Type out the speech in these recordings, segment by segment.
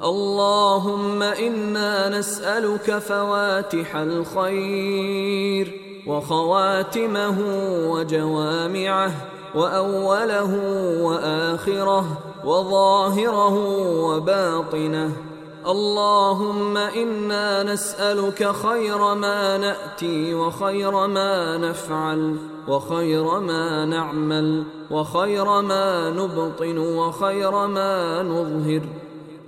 اللهم إنا نسألك فواتح الخير وخواتمه وجوامعه وأوله وآخره وظاهره وباطنه. اللهم إنا نسألك خير ما نأتي وخير ما نفعل وخير ما نعمل وخير ما نبطن وخير ما نظهر.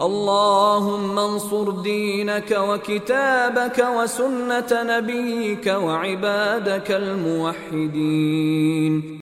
اللهم انصر دينك وكتابك وسنة نبيك وعبادك الموحدين.